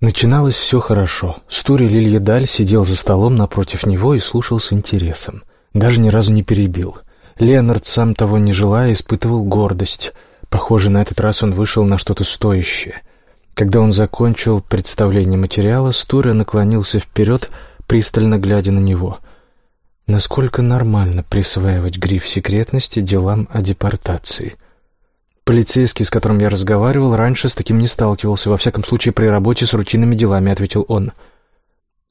Начиналось все хорошо. Стури Лильедаль сидел за столом напротив него и слушал с интересом. Даже ни разу не перебил. Леонард, сам того не желая, испытывал гордость. Похоже, на этот раз он вышел на что-то стоящее. Когда он закончил представление материала, Стури наклонился вперед, пристально глядя на него. Насколько нормально присваивать гриф секретности делам о депортации — «Полицейский, с которым я разговаривал, раньше с таким не сталкивался, во всяком случае при работе с рутинными делами», — ответил он.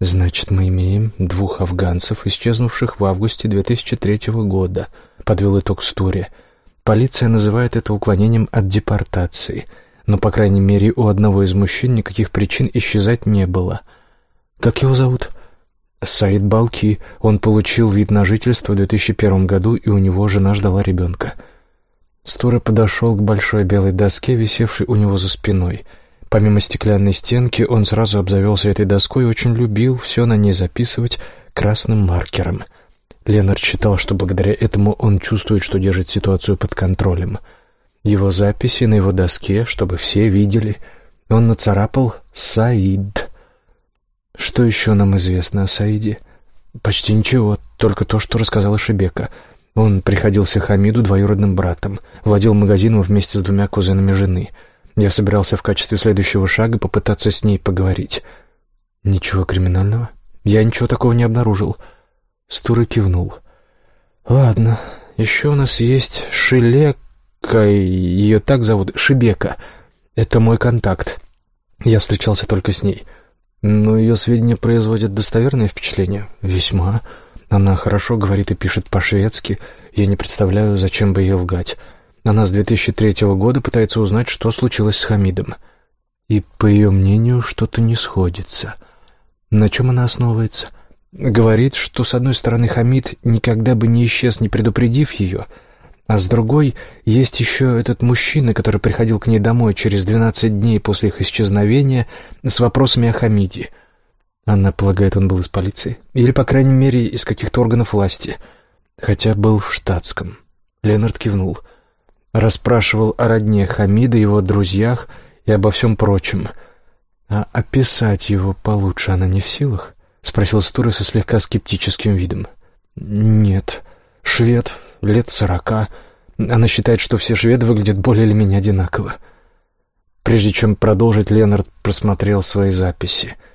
«Значит, мы имеем двух афганцев, исчезнувших в августе 2003 года», — подвел итог Стури. «Полиция называет это уклонением от депортации, но, по крайней мере, у одного из мужчин никаких причин исчезать не было. Как его зовут?» «Саид Балки. Он получил вид на жительство в 2001 году, и у него жена ждала ребенка». Стура подошел к большой белой доске, висевшей у него за спиной. Помимо стеклянной стенки, он сразу обзавелся этой доской и очень любил все на ней записывать красным маркером. Ленард считал, что благодаря этому он чувствует, что держит ситуацию под контролем. Его записи на его доске, чтобы все видели, он нацарапал «Саид». Что еще нам известно о Саиде? Почти ничего, только то, что рассказала Шебека — он приходился Хамиду двоюродным братом, владел магазином вместе с двумя кузенами жены. Я собирался в качестве следующего шага попытаться с ней поговорить. Ничего криминального? Я ничего такого не обнаружил. Стура кивнул. Ладно, еще у нас есть Шилека, ее так зовут, Шибека. Это мой контакт. Я встречался только с ней. Но ее сведения производят достоверное впечатление? Весьма. Она хорошо говорит и пишет по-шведски. Я не представляю, зачем бы ей лгать. Она с 2003 года пытается узнать, что случилось с Хамидом. И, по ее мнению, что-то не сходится. На чем она основывается? Говорит, что, с одной стороны, Хамид никогда бы не исчез, не предупредив ее, а с другой, есть еще этот мужчина, который приходил к ней домой через 12 дней после их исчезновения с вопросами о Хамиде — Анна полагает, он был из полиции. Или, по крайней мере, из каких-то органов власти. Хотя был в штатском. Ленард кивнул. Расспрашивал о родне Хамида, его друзьях и обо всем прочем. А описать его получше она не в силах? Спросил Стура со слегка скептическим видом. Нет. Швед, лет сорока. Она считает, что все шведы выглядят более или менее одинаково. Прежде чем продолжить, Ленард просмотрел свои записи —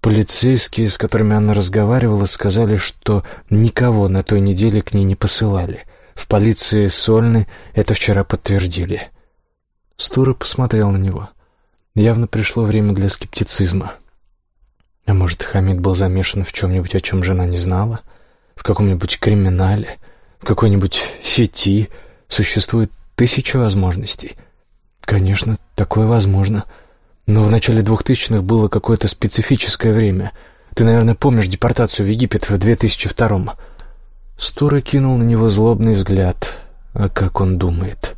Полицейские, с которыми она разговаривала, сказали, что никого на той неделе к ней не посылали. В полиции Сольны это вчера подтвердили. Стура посмотрел на него. Явно пришло время для скептицизма. А может, Хамид был замешан в чем-нибудь, о чем жена не знала? В каком-нибудь криминале? В какой-нибудь сети? Существует тысяча возможностей. Конечно, такое возможно — но в начале двухтысячных было какое-то специфическое время. Ты, наверное, помнишь депортацию в Египет в 2002-м. Стура кинул на него злобный взгляд. А как он думает?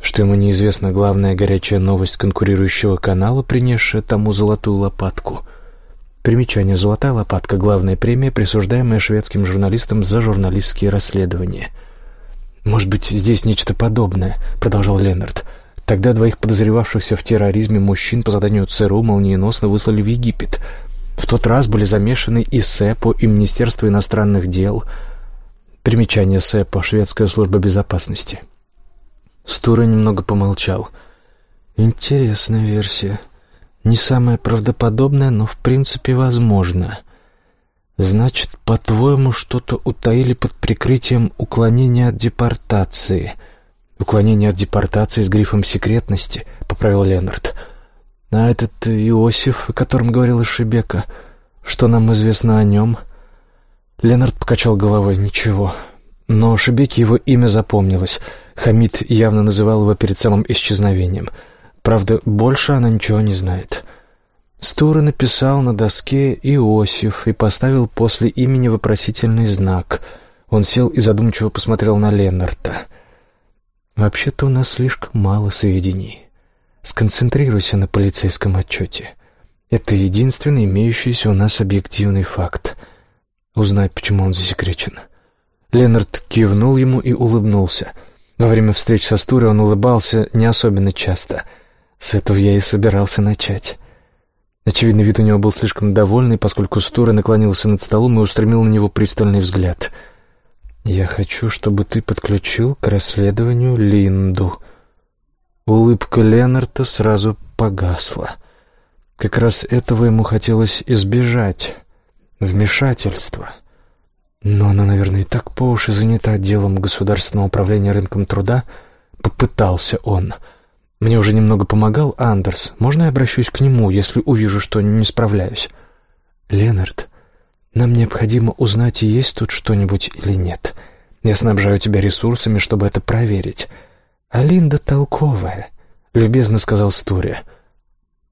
Что ему неизвестна главная горячая новость конкурирующего канала, принесшая тому золотую лопатку. Примечание «Золотая лопатка» — главная премия, присуждаемая шведским журналистам за журналистские расследования. «Может быть, здесь нечто подобное», — продолжал Ленард. Тогда двоих подозревавшихся в терроризме мужчин по заданию ЦРУ молниеносно выслали в Египет. В тот раз были замешаны и СЭПО, и Министерство иностранных дел. Примечание СЭПО, Шведская служба безопасности. Стура немного помолчал. «Интересная версия. Не самая правдоподобная, но в принципе возможно. Значит, по-твоему, что-то утаили под прикрытием уклонения от депортации». «Уклонение от депортации с грифом секретности», — поправил Ленард. «А этот Иосиф, о котором говорила Шебека, что нам известно о нем?» Ленард покачал головой. «Ничего». Но Шебеке его имя запомнилось. Хамид явно называл его перед самым исчезновением. Правда, больше она ничего не знает. Стура написал на доске «Иосиф» и поставил после имени вопросительный знак. Он сел и задумчиво посмотрел на Ленарта. Вообще-то у нас слишком мало сведений. Сконцентрируйся на полицейском отчете. Это единственный имеющийся у нас объективный факт. Узнай, почему он засекречен. Ленард кивнул ему и улыбнулся. Во время встреч со Стурой он улыбался не особенно часто. С этого я и собирался начать. Очевидно, вид у него был слишком довольный, поскольку Стура наклонился над столом и устремил на него пристальный взгляд. «Я хочу, чтобы ты подключил к расследованию Линду». Улыбка Ленарта сразу погасла. Как раз этого ему хотелось избежать. Вмешательства. Но она, наверное, и так по уши занята делом государственного управления рынком труда. Попытался он. Мне уже немного помогал Андерс. Можно я обращусь к нему, если увижу, что не справляюсь? Ленард, нам необходимо узнать, есть тут что-нибудь или нет. Я снабжаю тебя ресурсами, чтобы это проверить. А Линда толковая, — любезно сказал Стурия.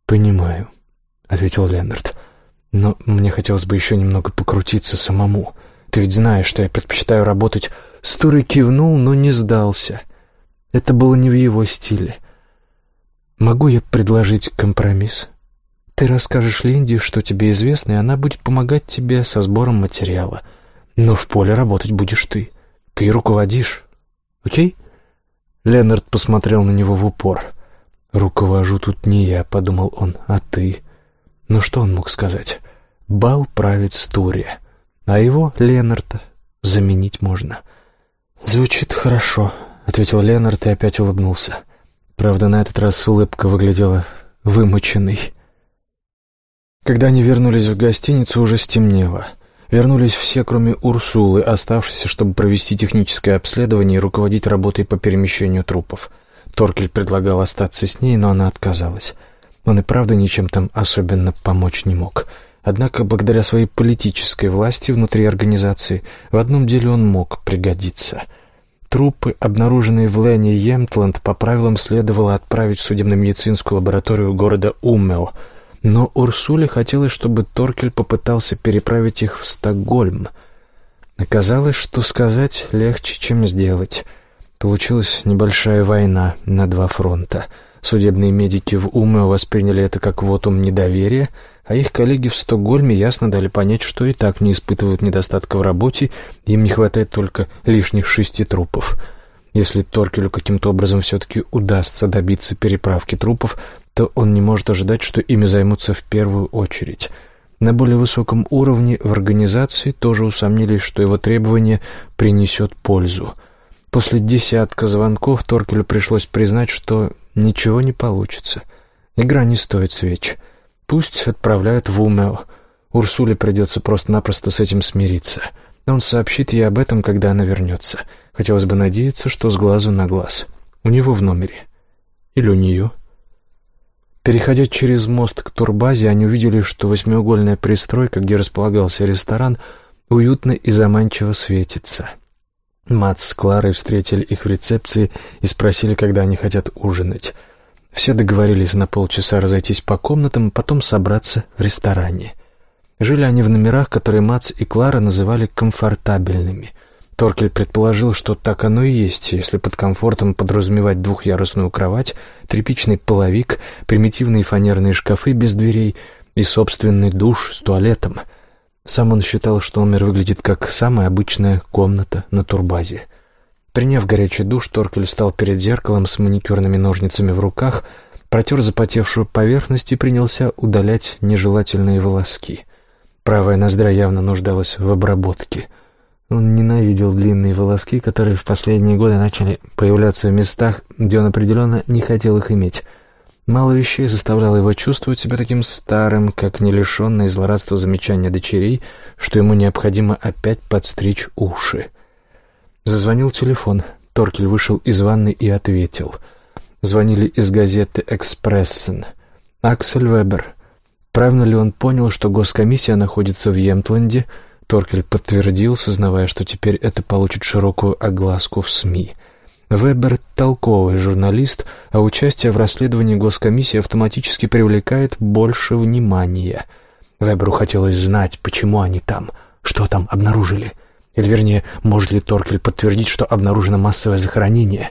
«Понимаю», — ответил Ленард. «Но мне хотелось бы еще немного покрутиться самому. Ты ведь знаешь, что я предпочитаю работать...» Стурый кивнул, но не сдался. Это было не в его стиле. «Могу я предложить компромисс? Ты расскажешь Линде, что тебе известно, и она будет помогать тебе со сбором материала. Но в поле работать будешь ты. Ты руководишь. Окей?» Ленард посмотрел на него в упор. «Руковожу тут не я», — подумал он, — «а ты». Ну что он мог сказать? Бал правит Стурия, а его, Ленарта, заменить можно. «Звучит хорошо», — ответил Ленард и опять улыбнулся. Правда, на этот раз улыбка выглядела вымученной. Когда они вернулись в гостиницу, уже стемнело. Вернулись все, кроме Урсулы, оставшейся, чтобы провести техническое обследование и руководить работой по перемещению трупов. Торкель предлагал остаться с ней, но она отказалась. Он и правда ничем там особенно помочь не мог. Однако, благодаря своей политической власти внутри организации, в одном деле он мог пригодиться. Трупы, обнаруженные в Лене Емтланд, по правилам следовало отправить в судебно-медицинскую лабораторию города Умео, но Урсуле хотелось, чтобы Торкель попытался переправить их в Стокгольм. Оказалось, что сказать легче, чем сделать — Получилась небольшая война на два фронта. Судебные медики в Уме восприняли это как вотум недоверия, а их коллеги в Стокгольме ясно дали понять, что и так не испытывают недостатка в работе, им не хватает только лишних шести трупов. Если Торкелю каким-то образом все-таки удастся добиться переправки трупов, то он не может ожидать, что ими займутся в первую очередь. На более высоком уровне в организации тоже усомнились, что его требование принесет пользу – После десятка звонков Торкелю пришлось признать, что ничего не получится. Игра не стоит свеч. Пусть отправляют в Умео. Урсуле придется просто-напросто с этим смириться. Он сообщит ей об этом, когда она вернется. Хотелось бы надеяться, что с глазу на глаз. У него в номере. Или у нее. Переходя через мост к турбазе, они увидели, что восьмиугольная пристройка, где располагался ресторан, уютно и заманчиво светится. Мац с Кларой встретили их в рецепции и спросили, когда они хотят ужинать. Все договорились на полчаса разойтись по комнатам, потом собраться в ресторане. Жили они в номерах, которые Мац и Клара называли комфортабельными. Торкель предположил, что так оно и есть, если под комфортом подразумевать двухъярусную кровать, тряпичный половик, примитивные фанерные шкафы без дверей и собственный душ с туалетом — сам он считал, что номер выглядит как самая обычная комната на турбазе. Приняв горячий душ, Торкель встал перед зеркалом с маникюрными ножницами в руках, протер запотевшую поверхность и принялся удалять нежелательные волоски. Правая ноздра явно нуждалась в обработке. Он ненавидел длинные волоски, которые в последние годы начали появляться в местах, где он определенно не хотел их иметь — Мало вещей заставляло его чувствовать себя таким старым, как не лишенное злорадства замечания дочерей, что ему необходимо опять подстричь уши. Зазвонил телефон. Торкель вышел из ванны и ответил. Звонили из газеты «Экспрессен». Аксель Вебер. Правильно ли он понял, что госкомиссия находится в Емтленде? Торкель подтвердил, сознавая, что теперь это получит широкую огласку в СМИ. Вебер — толковый журналист, а участие в расследовании госкомиссии автоматически привлекает больше внимания. Веберу хотелось знать, почему они там, что там обнаружили. Или, вернее, может ли Торкель подтвердить, что обнаружено массовое захоронение?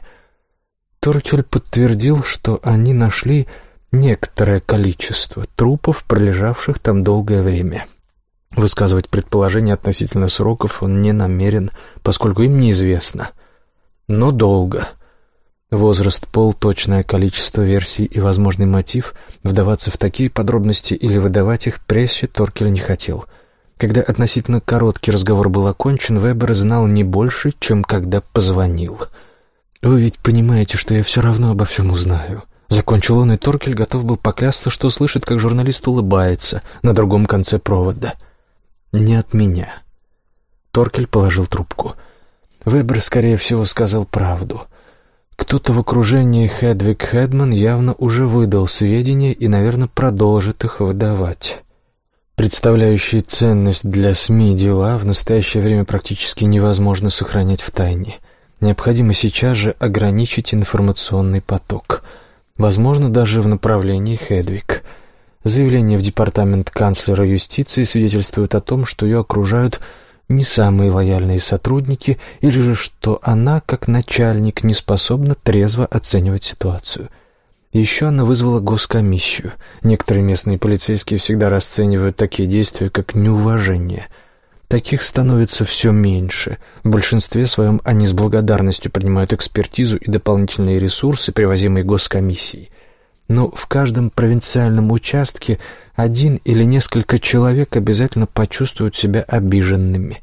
Торкель подтвердил, что они нашли некоторое количество трупов, пролежавших там долгое время. Высказывать предположения относительно сроков он не намерен, поскольку им неизвестно — но долго. Возраст, пол, точное количество версий и возможный мотив, вдаваться в такие подробности или выдавать их прессе Торкель не хотел. Когда относительно короткий разговор был окончен, Вебер знал не больше, чем когда позвонил. «Вы ведь понимаете, что я все равно обо всем узнаю». Закончил он, и Торкель готов был поклясться, что слышит, как журналист улыбается на другом конце провода. «Не от меня». Торкель положил трубку. Вебер, скорее всего, сказал правду. Кто-то в окружении Хедвиг Хедман явно уже выдал сведения и, наверное, продолжит их выдавать. Представляющие ценность для СМИ дела в настоящее время практически невозможно сохранять в тайне. Необходимо сейчас же ограничить информационный поток. Возможно, даже в направлении Хедвиг. Заявление в департамент канцлера юстиции свидетельствует о том, что ее окружают не самые лояльные сотрудники, или же что она, как начальник, не способна трезво оценивать ситуацию. Еще она вызвала госкомиссию. Некоторые местные полицейские всегда расценивают такие действия как неуважение. Таких становится все меньше. В большинстве своем они с благодарностью принимают экспертизу и дополнительные ресурсы, привозимые госкомиссией. Но в каждом провинциальном участке один или несколько человек обязательно почувствуют себя обиженными.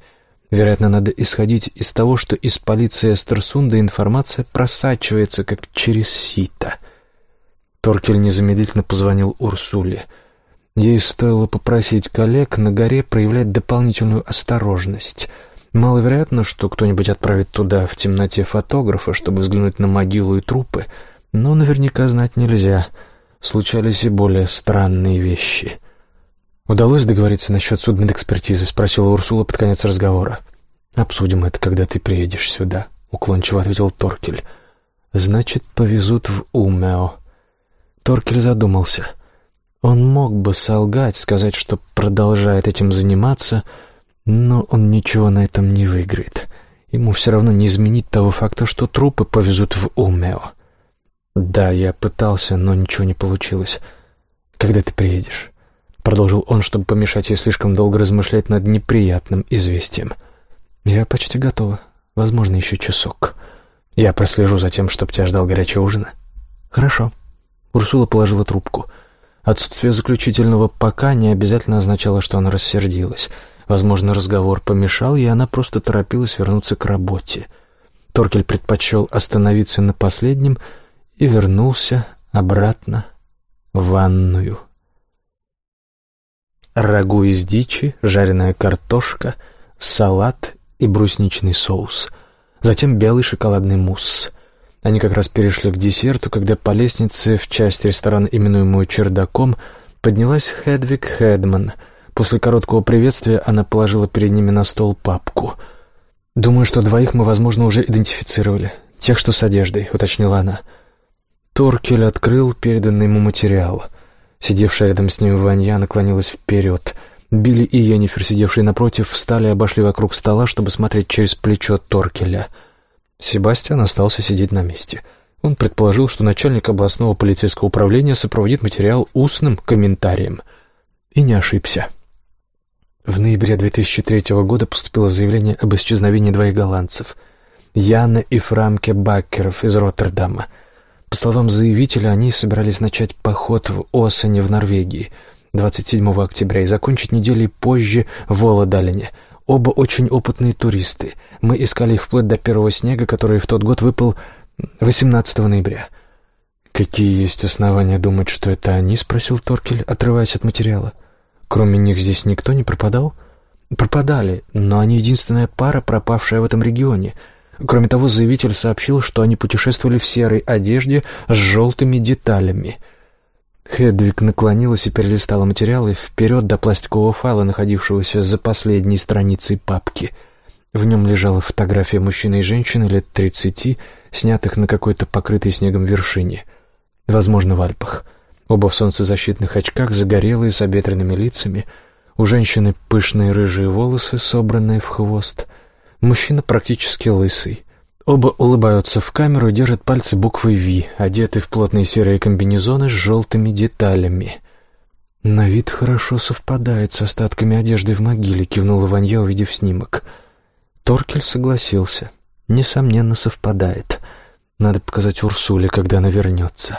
Вероятно, надо исходить из того, что из полиции Эстерсунда информация просачивается как через сито. Торкель незамедлительно позвонил Урсуле. Ей стоило попросить коллег на горе проявлять дополнительную осторожность. Маловероятно, что кто-нибудь отправит туда в темноте фотографа, чтобы взглянуть на могилу и трупы — но наверняка знать нельзя. Случались и более странные вещи. «Удалось договориться насчет судмедэкспертизы?» — спросила Урсула под конец разговора. «Обсудим это, когда ты приедешь сюда», — уклончиво ответил Торкель. «Значит, повезут в Умео». Торкель задумался. Он мог бы солгать, сказать, что продолжает этим заниматься, но он ничего на этом не выиграет. Ему все равно не изменить того факта, что трупы повезут в Умео. «Да, я пытался, но ничего не получилось. Когда ты приедешь?» Продолжил он, чтобы помешать ей слишком долго размышлять над неприятным известием. «Я почти готова. Возможно, еще часок. Я прослежу за тем, чтобы тебя ждал горячий ужин». «Хорошо». Урсула положила трубку. Отсутствие заключительного «пока» не обязательно означало, что она рассердилась. Возможно, разговор помешал, и она просто торопилась вернуться к работе. Торкель предпочел остановиться на последнем — и вернулся обратно в ванную. Рагу из дичи, жареная картошка, салат и брусничный соус. Затем белый шоколадный мусс. Они как раз перешли к десерту, когда по лестнице в часть ресторана, именуемую «Чердаком», поднялась Хедвиг Хедман. После короткого приветствия она положила перед ними на стол папку. «Думаю, что двоих мы, возможно, уже идентифицировали. Тех, что с одеждой», — уточнила она. Торкель открыл переданный ему материал. Сидевшая рядом с ним Ванья наклонилась вперед. Билли и Йеннифер, сидевшие напротив, встали и обошли вокруг стола, чтобы смотреть через плечо Торкеля. Себастьян остался сидеть на месте. Он предположил, что начальник областного полицейского управления сопроводит материал устным комментарием. И не ошибся. В ноябре 2003 года поступило заявление об исчезновении двоих голландцев — Яна и Фрамке Баккеров из Роттердама — по словам заявителя, они собирались начать поход в Осане в Норвегии 27 октября и закончить недели позже в Володалине. Оба очень опытные туристы. Мы искали их вплоть до первого снега, который в тот год выпал 18 ноября. «Какие есть основания думать, что это они?» — спросил Торкель, отрываясь от материала. «Кроме них здесь никто не пропадал?» «Пропадали, но они единственная пара, пропавшая в этом регионе». Кроме того, заявитель сообщил, что они путешествовали в серой одежде с желтыми деталями. Хедвиг наклонилась и перелистала материалы вперед до пластикового файла, находившегося за последней страницей папки. В нем лежала фотография мужчины и женщины лет тридцати, снятых на какой-то покрытой снегом вершине. Возможно, в Альпах. Оба в солнцезащитных очках, загорелые, с обветренными лицами. У женщины пышные рыжие волосы, собранные в хвост — Мужчина практически лысый. Оба улыбаются в камеру и держат пальцы буквой «Ви», одеты в плотные серые комбинезоны с желтыми деталями. «На вид хорошо совпадает с остатками одежды в могиле», — кивнула Ванья, увидев снимок. Торкель согласился. «Несомненно, совпадает. Надо показать Урсуле, когда она вернется.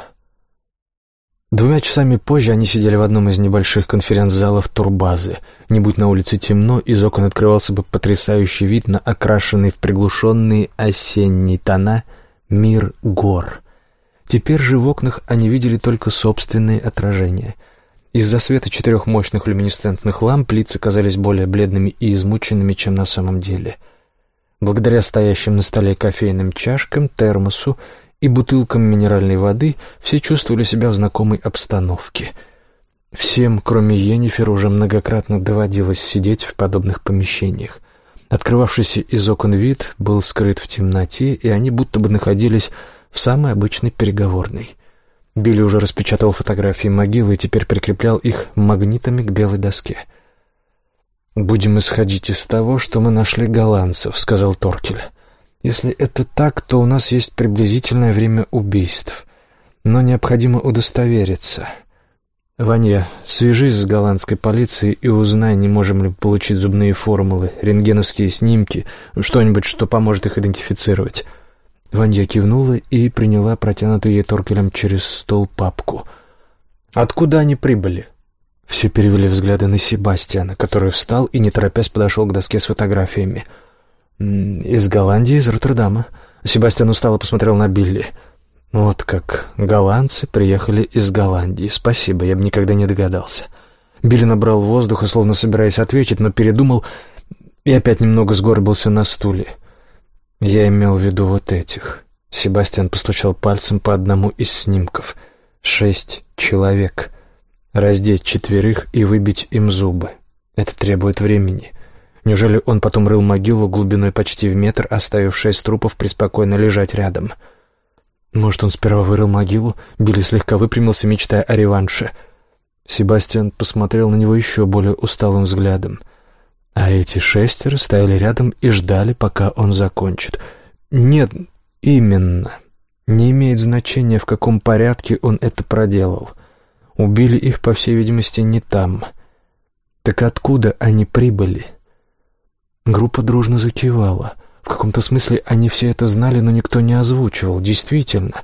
Двумя часами позже они сидели в одном из небольших конференц-залов турбазы. Не будь на улице темно, из окон открывался бы потрясающий вид на окрашенный в приглушенные осенние тона мир гор. Теперь же в окнах они видели только собственные отражения. Из-за света четырех мощных люминесцентных ламп лица казались более бледными и измученными, чем на самом деле. Благодаря стоящим на столе кофейным чашкам, термосу и бутылкам минеральной воды все чувствовали себя в знакомой обстановке. Всем, кроме Йеннифер, уже многократно доводилось сидеть в подобных помещениях. Открывавшийся из окон вид был скрыт в темноте, и они будто бы находились в самой обычной переговорной. Билли уже распечатал фотографии могилы и теперь прикреплял их магнитами к белой доске. «Будем исходить из того, что мы нашли голландцев», — сказал Торкель. Если это так, то у нас есть приблизительное время убийств. Но необходимо удостовериться. Ваня, свяжись с голландской полицией и узнай, не можем ли получить зубные формулы, рентгеновские снимки, что-нибудь, что поможет их идентифицировать. Ваня кивнула и приняла протянутую ей Торкелем через стол папку. «Откуда они прибыли?» Все перевели взгляды на Себастьяна, который встал и, не торопясь, подошел к доске с фотографиями — «Из Голландии, из Роттердама». Себастьян устало посмотрел на Билли. «Вот как голландцы приехали из Голландии. Спасибо, я бы никогда не догадался». Билли набрал воздуха, словно собираясь ответить, но передумал и опять немного сгорбился на стуле. «Я имел в виду вот этих». Себастьян постучал пальцем по одному из снимков. «Шесть человек. Раздеть четверых и выбить им зубы. Это требует времени. Неужели он потом рыл могилу глубиной почти в метр, оставив шесть трупов преспокойно лежать рядом? Может, он сперва вырыл могилу? Билли слегка выпрямился, мечтая о реванше. Себастьян посмотрел на него еще более усталым взглядом. А эти шестеро стояли рядом и ждали, пока он закончит. Нет, именно. Не имеет значения, в каком порядке он это проделал. Убили их, по всей видимости, не там. Так откуда они прибыли?» Группа дружно закивала. В каком-то смысле они все это знали, но никто не озвучивал. Действительно,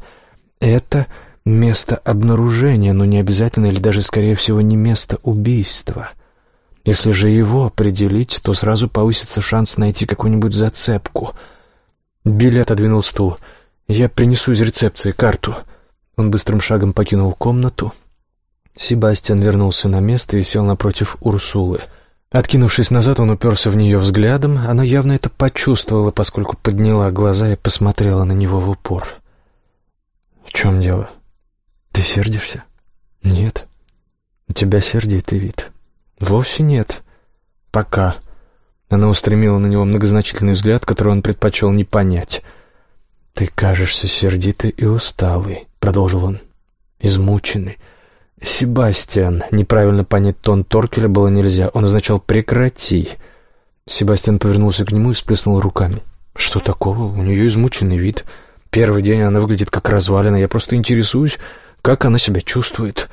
это место обнаружения, но не обязательно или даже, скорее всего, не место убийства. Если же его определить, то сразу повысится шанс найти какую-нибудь зацепку. Билли отодвинул стул. «Я принесу из рецепции карту». Он быстрым шагом покинул комнату. Себастьян вернулся на место и сел напротив Урсулы — Откинувшись назад, он уперся в нее взглядом. Она явно это почувствовала, поскольку подняла глаза и посмотрела на него в упор. «В чем дело? Ты сердишься?» «Нет. Тебя сердитый вид». «Вовсе нет. Пока». Она устремила на него многозначительный взгляд, который он предпочел не понять. «Ты кажешься сердитый и усталый», — продолжил он. «Измученный». «Себастьян». Неправильно понять тон Торкеля было нельзя. Он означал «прекрати». Себастьян повернулся к нему и сплеснул руками. «Что такого? У нее измученный вид. Первый день она выглядит как развалина. Я просто интересуюсь, как она себя чувствует».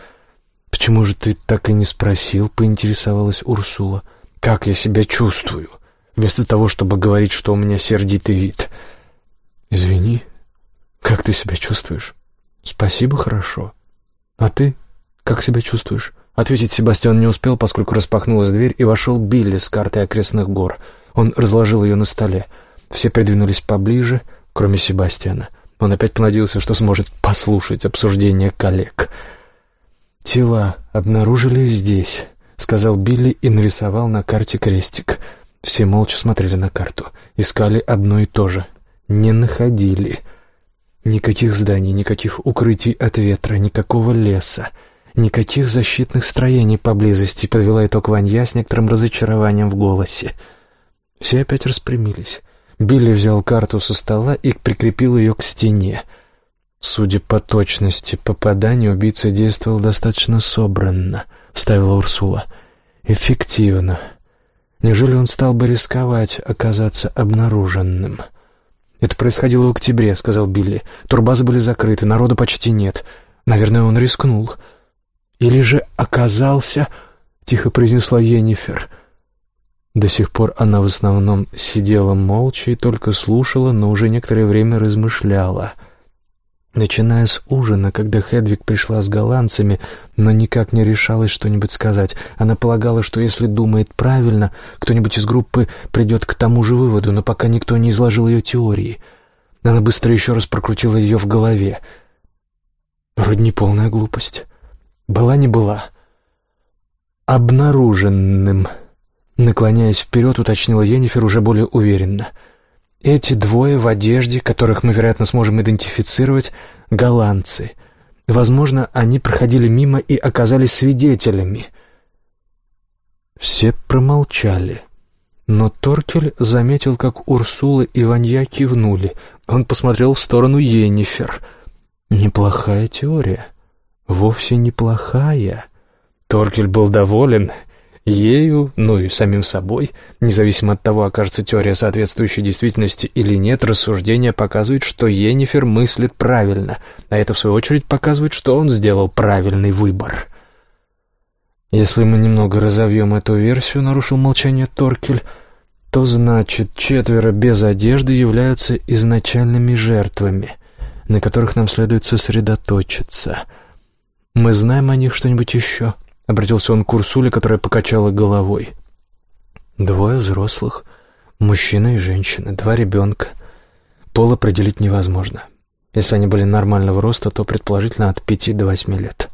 «Почему же ты так и не спросил?» — поинтересовалась Урсула. «Как я себя чувствую?» Вместо того, чтобы говорить, что у меня сердитый вид. «Извини, как ты себя чувствуешь?» «Спасибо, хорошо. А ты?» «Как себя чувствуешь?» Ответить Себастьян не успел, поскольку распахнулась дверь, и вошел Билли с картой окрестных гор. Он разложил ее на столе. Все придвинулись поближе, кроме Себастьяна. Он опять понадеялся, что сможет послушать обсуждение коллег. «Тела обнаружили здесь», — сказал Билли и нарисовал на карте крестик. Все молча смотрели на карту. Искали одно и то же. Не находили. Никаких зданий, никаких укрытий от ветра, никакого леса. Никаких защитных строений поблизости, подвела итог Ванья с некоторым разочарованием в голосе. Все опять распрямились. Билли взял карту со стола и прикрепил ее к стене. Судя по точности попадания, убийца действовал достаточно собранно, вставила Урсула. Эффективно. Неужели он стал бы рисковать оказаться обнаруженным? «Это происходило в октябре», — сказал Билли. «Турбазы были закрыты, народу почти нет. Наверное, он рискнул». Или же оказался...» — тихо произнесла Енифер. До сих пор она в основном сидела молча и только слушала, но уже некоторое время размышляла. Начиная с ужина, когда Хедвиг пришла с голландцами, но никак не решалась что-нибудь сказать. Она полагала, что если думает правильно, кто-нибудь из группы придет к тому же выводу, но пока никто не изложил ее теории. Она быстро еще раз прокрутила ее в голове. Вроде не полная глупость. Была не была. Обнаруженным. Наклоняясь вперед, уточнила Енифер уже более уверенно — эти двое в одежде, которых мы, вероятно, сможем идентифицировать, голландцы. Возможно, они проходили мимо и оказались свидетелями. Все промолчали. Но Торкель заметил, как Урсула и Ванья кивнули. Он посмотрел в сторону Енифер. Неплохая теория. Вовсе неплохая. Торкель был доволен Ею, ну и самим собой, независимо от того, окажется теория соответствующей действительности или нет, рассуждение показывает, что Енифер мыслит правильно, а это, в свою очередь, показывает, что он сделал правильный выбор. Если мы немного разовьем эту версию, нарушил молчание Торкель, то значит, четверо без одежды являются изначальными жертвами, на которых нам следует сосредоточиться. Мы знаем о них что-нибудь еще?» Обратился он к Урсуле, которая покачала головой. Двое взрослых, мужчина и женщина, два ребенка. Пол определить невозможно. Если они были нормального роста, то предположительно от пяти до восьми лет.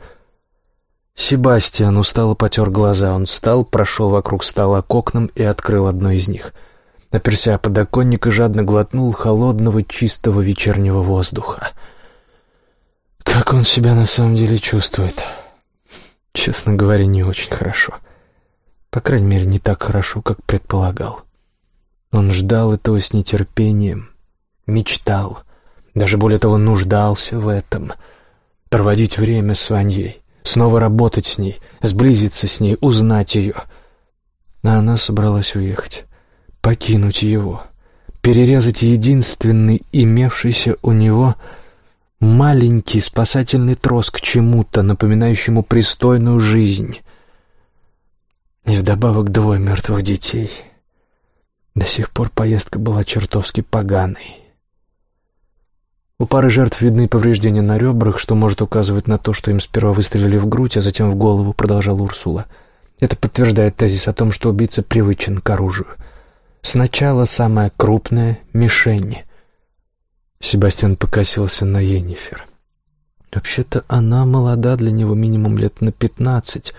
Себастьян устало потер глаза. Он встал, прошел вокруг стола к окнам и открыл одно из них. Оперся о подоконник и жадно глотнул холодного чистого вечернего воздуха. Как он себя на самом деле чувствует? Честно говоря, не очень хорошо. По крайней мере, не так хорошо, как предполагал. Он ждал этого с нетерпением, мечтал, даже более того, нуждался в этом. Проводить время с Ваньей, снова работать с ней, сблизиться с ней, узнать ее. А она собралась уехать, покинуть его, перерезать единственный имевшийся у него маленький спасательный трос к чему-то, напоминающему пристойную жизнь. И вдобавок двое мертвых детей. До сих пор поездка была чертовски поганой. У пары жертв видны повреждения на ребрах, что может указывать на то, что им сперва выстрелили в грудь, а затем в голову, продолжал Урсула. Это подтверждает тезис о том, что убийца привычен к оружию. Сначала самая крупная мишень — Себастьян покосился на Енифер. Вообще-то она молода для него минимум лет на пятнадцать,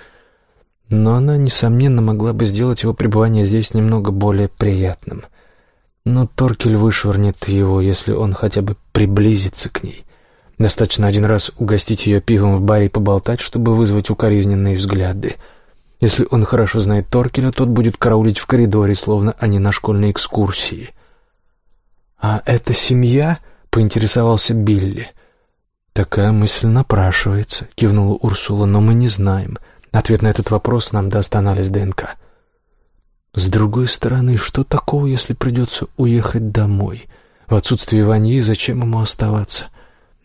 но она, несомненно, могла бы сделать его пребывание здесь немного более приятным. Но Торкель вышвырнет его, если он хотя бы приблизится к ней. Достаточно один раз угостить ее пивом в баре и поболтать, чтобы вызвать укоризненные взгляды. Если он хорошо знает Торкеля, тот будет караулить в коридоре, словно они на школьной экскурсии. «А эта семья?» — поинтересовался Билли. «Такая мысль напрашивается», — кивнула Урсула, — «но мы не знаем. Ответ на этот вопрос нам даст анализ ДНК». С другой стороны, что такого, если придется уехать домой? В отсутствие Ваньи зачем ему оставаться?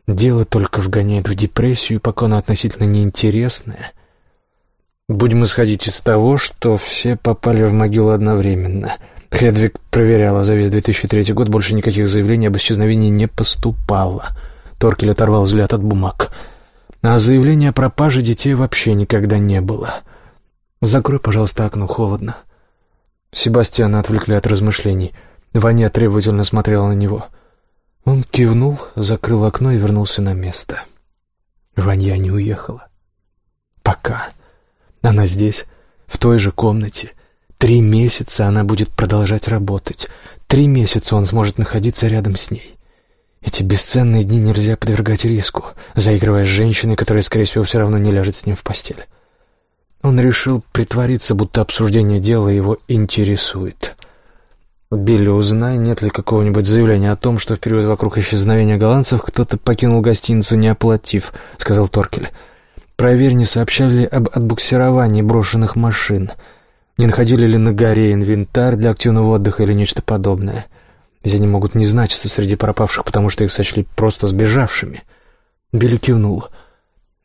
Дело только вгоняет в депрессию, пока оно относительно неинтересное. Будем исходить из того, что все попали в могилу одновременно — Хедвиг проверяла, за весь 2003 год больше никаких заявлений об исчезновении не поступало. Торкель оторвал взгляд от бумаг. А заявления о пропаже детей вообще никогда не было. «Закрой, пожалуйста, окно, холодно». Себастьяна отвлекли от размышлений. Ваня требовательно смотрела на него. Он кивнул, закрыл окно и вернулся на место. Ваня не уехала. Пока. Она здесь, в той же комнате, Три месяца она будет продолжать работать. Три месяца он сможет находиться рядом с ней. Эти бесценные дни нельзя подвергать риску, заигрывая с женщиной, которая, скорее всего, все равно не ляжет с ним в постель. Он решил притвориться, будто обсуждение дела его интересует. «Билли, узнай, нет ли какого-нибудь заявления о том, что в период вокруг исчезновения голландцев кто-то покинул гостиницу, не оплатив», — сказал Торкель. «Проверь, не сообщали ли об отбуксировании брошенных машин». Не находили ли на горе инвентарь для активного отдыха или нечто подобное? Ведь они могут не значиться среди пропавших, потому что их сочли просто сбежавшими. Билли кивнул.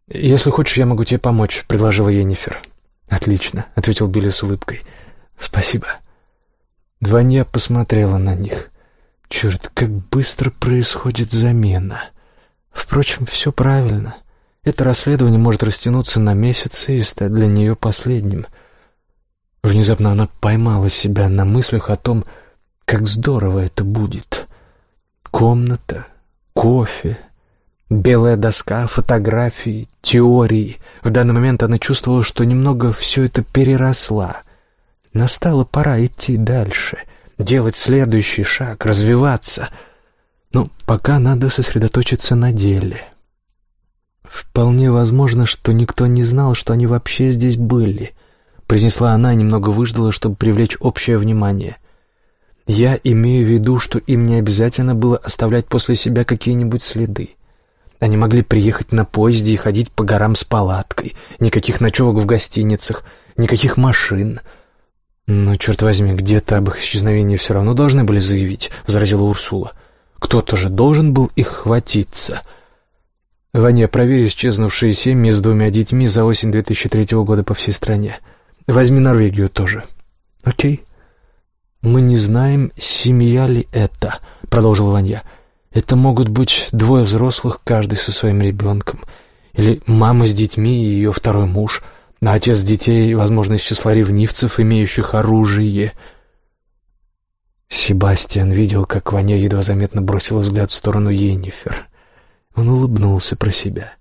«Если хочешь, я могу тебе помочь», — предложила Енифер. «Отлично», — ответил Билли с улыбкой. «Спасибо». Дванья посмотрела на них. «Черт, как быстро происходит замена!» Впрочем, все правильно. Это расследование может растянуться на месяцы и стать для нее последним. Внезапно она поймала себя на мыслях о том, как здорово это будет. Комната, кофе, белая доска, фотографии, теории. В данный момент она чувствовала, что немного все это переросла. Настала пора идти дальше, делать следующий шаг, развиваться — но пока надо сосредоточиться на деле. Вполне возможно, что никто не знал, что они вообще здесь были, произнесла она немного выждала, чтобы привлечь общее внимание. Я имею в виду, что им не обязательно было оставлять после себя какие-нибудь следы. Они могли приехать на поезде и ходить по горам с палаткой, никаких ночевок в гостиницах, никаких машин. «Но, черт возьми, где-то об их исчезновении все равно должны были заявить», — возразила Урсула. Кто-то же должен был их хватиться. Ваня, проверь исчезнувшие семьи с двумя детьми за осень 2003 года по всей стране. Возьми Норвегию тоже. Окей. Мы не знаем, семья ли это, продолжил Ваня. Это могут быть двое взрослых, каждый со своим ребенком. Или мама с детьми и ее второй муж. А отец детей, возможно, из числа ревнивцев, имеющих оружие — Себастьян видел, как Ваня едва заметно бросила взгляд в сторону Йеннифер. Он улыбнулся про себя.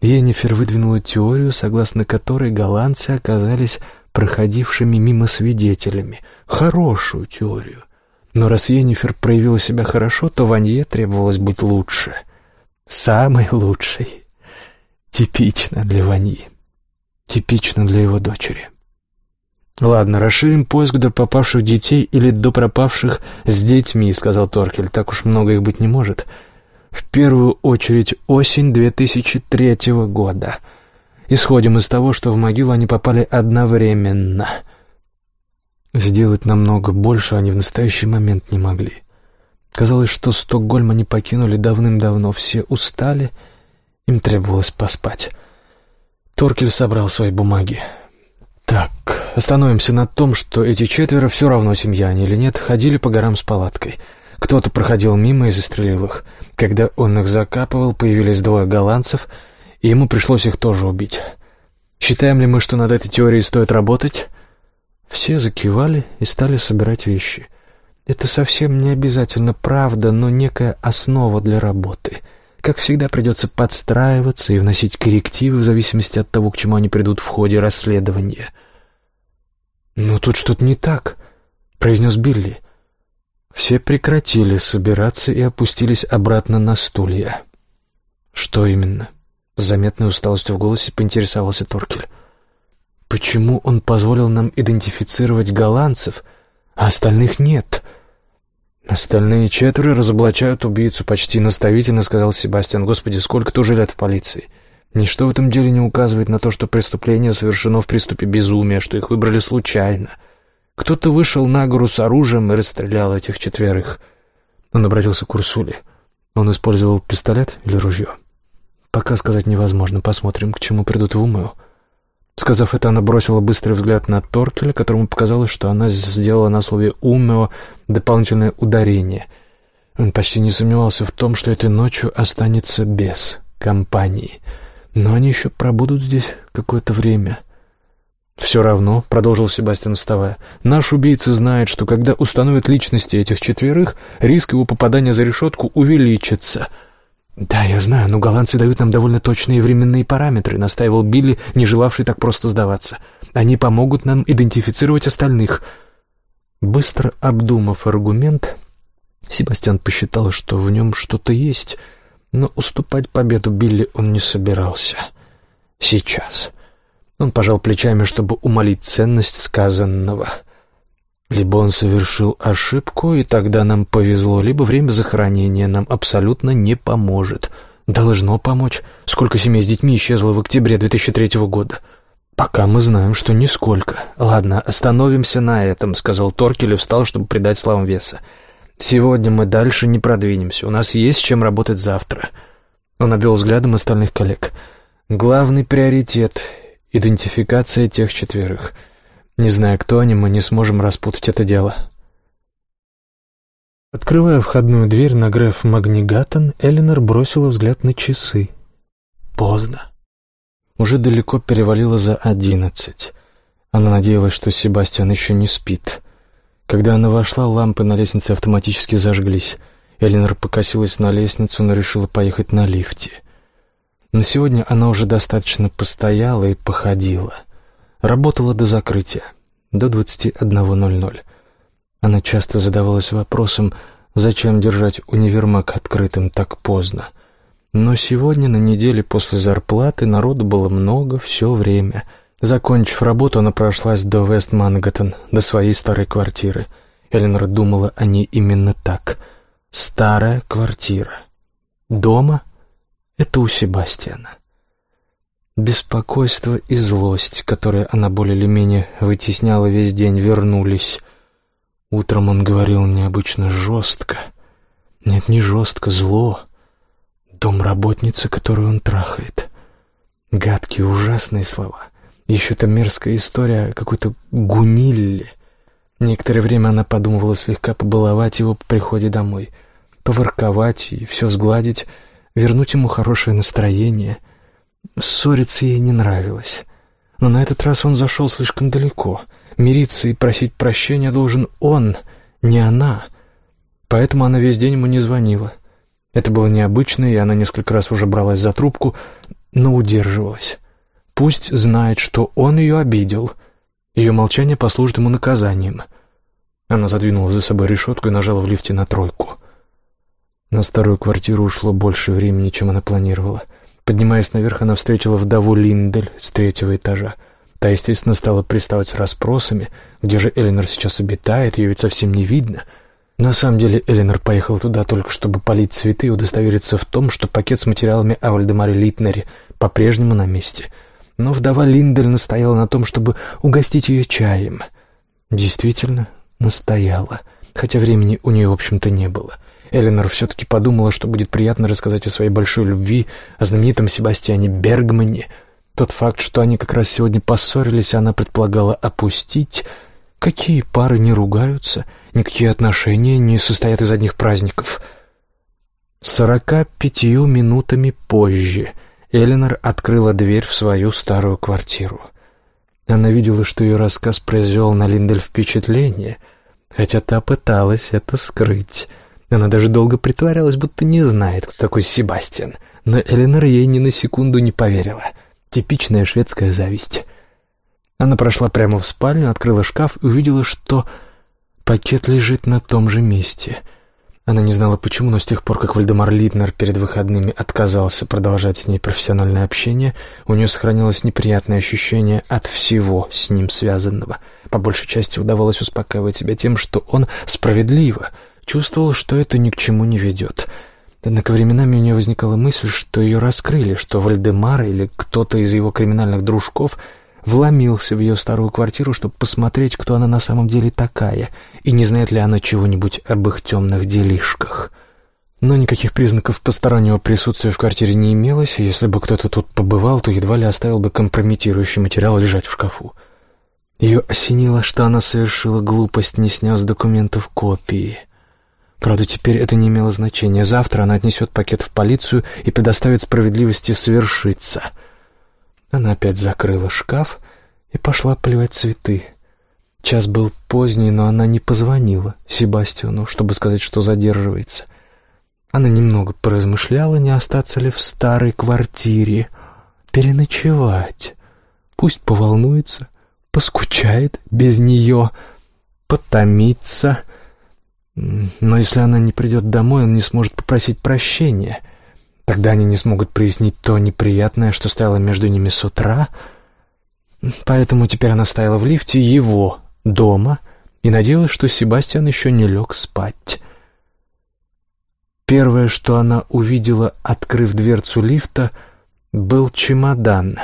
Йеннифер выдвинула теорию, согласно которой голландцы оказались проходившими мимо свидетелями. Хорошую теорию. Но раз Йеннифер проявила себя хорошо, то Ванье требовалось быть лучше. Самый лучший. Типично для Ваньи. Типично для его дочери. «Ладно, расширим поиск до пропавших детей или до пропавших с детьми», — сказал Торкель. «Так уж много их быть не может. В первую очередь осень 2003 года. Исходим из того, что в могилу они попали одновременно. Сделать намного больше они в настоящий момент не могли. Казалось, что Стокгольм они покинули давным-давно. Все устали, им требовалось поспать». Торкель собрал свои бумаги. «Так, остановимся на том, что эти четверо, все равно семья они или нет, ходили по горам с палаткой. Кто-то проходил мимо и застрелил их. Когда он их закапывал, появились двое голландцев, и ему пришлось их тоже убить. Считаем ли мы, что над этой теорией стоит работать?» Все закивали и стали собирать вещи. Это совсем не обязательно правда, но некая основа для работы — как всегда, придется подстраиваться и вносить коррективы в зависимости от того, к чему они придут в ходе расследования. «Но тут что-то не так», — произнес Билли. Все прекратили собираться и опустились обратно на стулья. «Что именно?» — с заметной усталостью в голосе поинтересовался Торкель. «Почему он позволил нам идентифицировать голландцев, а остальных нет?» «Остальные четверо разоблачают убийцу почти наставительно», — сказал Себастьян. «Господи, сколько тоже лет в полиции!» Ничто в этом деле не указывает на то, что преступление совершено в приступе безумия, что их выбрали случайно. Кто-то вышел на гору с оружием и расстрелял этих четверых. Он обратился к Урсуле. Он использовал пистолет или ружье? Пока сказать невозможно. Посмотрим, к чему придут в умы. Сказав это, она бросила быстрый взгляд на Торкеля, которому показалось, что она сделала на слове «умео» дополнительное ударение. Он почти не сомневался в том, что этой ночью останется без компании. Но они еще пробудут здесь какое-то время. «Все равно», — продолжил Себастьян, вставая, — «наш убийца знает, что когда установят личности этих четверых, риск его попадания за решетку увеличится». «Да, я знаю, но голландцы дают нам довольно точные временные параметры», — настаивал Билли, не желавший так просто сдаваться. «Они помогут нам идентифицировать остальных». Быстро обдумав аргумент, Себастьян посчитал, что в нем что-то есть, но уступать победу Билли он не собирался. Сейчас. Он пожал плечами, чтобы умолить ценность сказанного — либо он совершил ошибку, и тогда нам повезло, либо время захоронения нам абсолютно не поможет. Должно помочь. Сколько семей с детьми исчезло в октябре 2003 года? Пока мы знаем, что нисколько. Ладно, остановимся на этом, сказал Торкель и встал, чтобы придать словам веса. Сегодня мы дальше не продвинемся. У нас есть чем работать завтра. Он обвел взглядом остальных коллег. Главный приоритет — идентификация тех четверых — не зная, кто они, мы не сможем распутать это дело. Открывая входную дверь на Греф Магнигатон, Элинор бросила взгляд на часы. Поздно. Уже далеко перевалило за одиннадцать. Она надеялась, что Себастьян еще не спит. Когда она вошла, лампы на лестнице автоматически зажглись. Элинор покосилась на лестницу, но решила поехать на лифте. На сегодня она уже достаточно постояла и походила. Работала до закрытия, до двадцати одного ноль ноль. Она часто задавалась вопросом, зачем держать универмаг открытым так поздно. Но сегодня, на неделе после зарплаты, народу было много все время. Закончив работу, она прошлась до Вест-Мангаттон, до своей старой квартиры. Эленор думала о ней именно так. «Старая квартира. Дома — это у Себастьяна». Беспокойство и злость, которые она более или менее вытесняла весь день, вернулись. Утром он говорил необычно жестко. Нет, не жестко, зло. Домработница, которую он трахает. Гадкие, ужасные слова. Еще та мерзкая история какой-то гунилле. Некоторое время она подумывала слегка побаловать его по приходе домой, поворковать и все сгладить, вернуть ему хорошее настроение. Ссориться ей не нравилось. Но на этот раз он зашел слишком далеко — Мириться и просить прощения должен он, не она. Поэтому она весь день ему не звонила. Это было необычно, и она несколько раз уже бралась за трубку, но удерживалась. Пусть знает, что он ее обидел. Ее молчание послужит ему наказанием. Она задвинула за собой решетку и нажала в лифте на тройку. На старую квартиру ушло больше времени, чем она планировала. Поднимаясь наверх, она встретила вдову Линдель с третьего этажа. Та, естественно, стала приставать с расспросами, где же Эленор сейчас обитает, ее ведь совсем не видно. На самом деле Эленор поехала туда только чтобы полить цветы и удостовериться в том, что пакет с материалами о Вальдемаре Литнере по-прежнему на месте. Но вдова Линдель настояла на том, чтобы угостить ее чаем. Действительно, настояла, хотя времени у нее, в общем-то, не было. Эленор все-таки подумала, что будет приятно рассказать о своей большой любви, о знаменитом Себастьяне Бергмане — тот факт, что они как раз сегодня поссорились, она предполагала опустить. Какие пары не ругаются, никакие отношения не состоят из одних праздников. Сорока пятью минутами позже Эленор открыла дверь в свою старую квартиру. Она видела, что ее рассказ произвел на Линдель впечатление, хотя та пыталась это скрыть. Она даже долго притворялась, будто не знает, кто такой Себастьян, но Эленор ей ни на секунду не поверила — Типичная шведская зависть. Она прошла прямо в спальню, открыла шкаф и увидела, что пакет лежит на том же месте. Она не знала почему, но с тех пор, как Вальдемар Литнер перед выходными отказался продолжать с ней профессиональное общение, у нее сохранилось неприятное ощущение от всего с ним связанного. По большей части удавалось успокаивать себя тем, что он справедливо чувствовал, что это ни к чему не ведет — Однако временами у нее возникала мысль, что ее раскрыли, что Вальдемар или кто-то из его криминальных дружков вломился в ее старую квартиру, чтобы посмотреть, кто она на самом деле такая, и не знает ли она чего-нибудь об их темных делишках. Но никаких признаков постороннего присутствия в квартире не имелось, и если бы кто-то тут побывал, то едва ли оставил бы компрометирующий материал лежать в шкафу. Ее осенило, что она совершила глупость, не сняв с документов копии — Правда, теперь это не имело значения. Завтра она отнесет пакет в полицию и предоставит справедливости свершиться. Она опять закрыла шкаф и пошла поливать цветы. Час был поздний, но она не позвонила Себастьяну, чтобы сказать, что задерживается. Она немного поразмышляла, не остаться ли в старой квартире, переночевать. Пусть поволнуется, поскучает без нее, потомится — но если она не придет домой, он не сможет попросить прощения. Тогда они не смогут прояснить то неприятное, что стояло между ними с утра. Поэтому теперь она стояла в лифте его дома и надеялась, что Себастьян еще не лег спать. Первое, что она увидела, открыв дверцу лифта, был чемодан.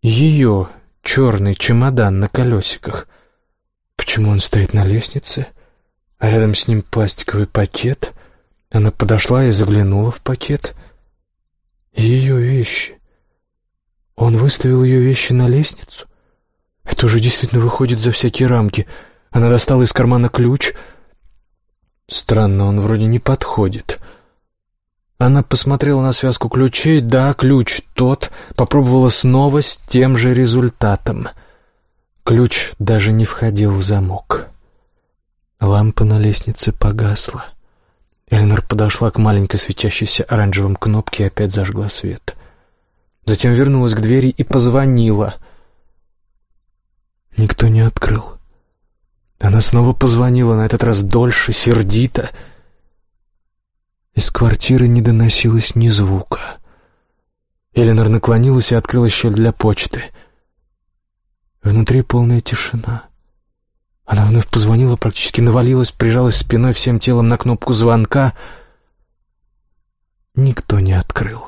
Ее черный чемодан на колесиках. Почему он стоит на лестнице? — а рядом с ним пластиковый пакет. Она подошла и заглянула в пакет. Ее вещи. Он выставил ее вещи на лестницу? Это уже действительно выходит за всякие рамки. Она достала из кармана ключ. Странно, он вроде не подходит. Она посмотрела на связку ключей. Да, ключ тот. Попробовала снова с тем же результатом. Ключ даже не входил в замок. Лампа на лестнице погасла. Эленор подошла к маленькой светящейся оранжевым кнопке и опять зажгла свет. Затем вернулась к двери и позвонила. Никто не открыл. Она снова позвонила, на этот раз дольше, сердито. Из квартиры не доносилось ни звука. Эленор наклонилась и открыла щель для почты. Внутри полная тишина. Она вновь позвонила, практически навалилась, прижалась спиной всем телом на кнопку звонка. Никто не открыл.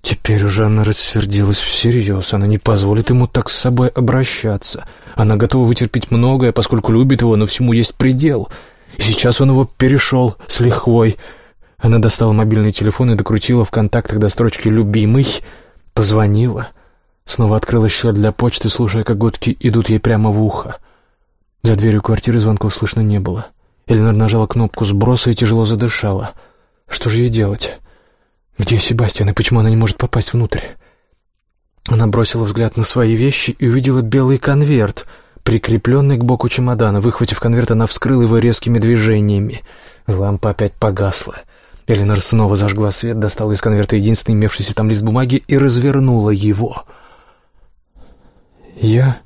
Теперь уже она рассердилась всерьез. Она не позволит ему так с собой обращаться. Она готова вытерпеть многое, поскольку любит его, но всему есть предел. И сейчас он его перешел с лихвой. Она достала мобильный телефон и докрутила в контактах до строчки «любимый». Позвонила. Снова открыла щель для почты, слушая, как гудки идут ей прямо в ухо. За дверью квартиры звонков слышно не было. Эленор нажала кнопку сброса и тяжело задышала. Что же ей делать? Где Себастьян и почему она не может попасть внутрь? Она бросила взгляд на свои вещи и увидела белый конверт, прикрепленный к боку чемодана. Выхватив конверт, она вскрыла его резкими движениями. Лампа опять погасла. Эленор снова зажгла свет, достала из конверта единственный имевшийся там лист бумаги и развернула его. «Я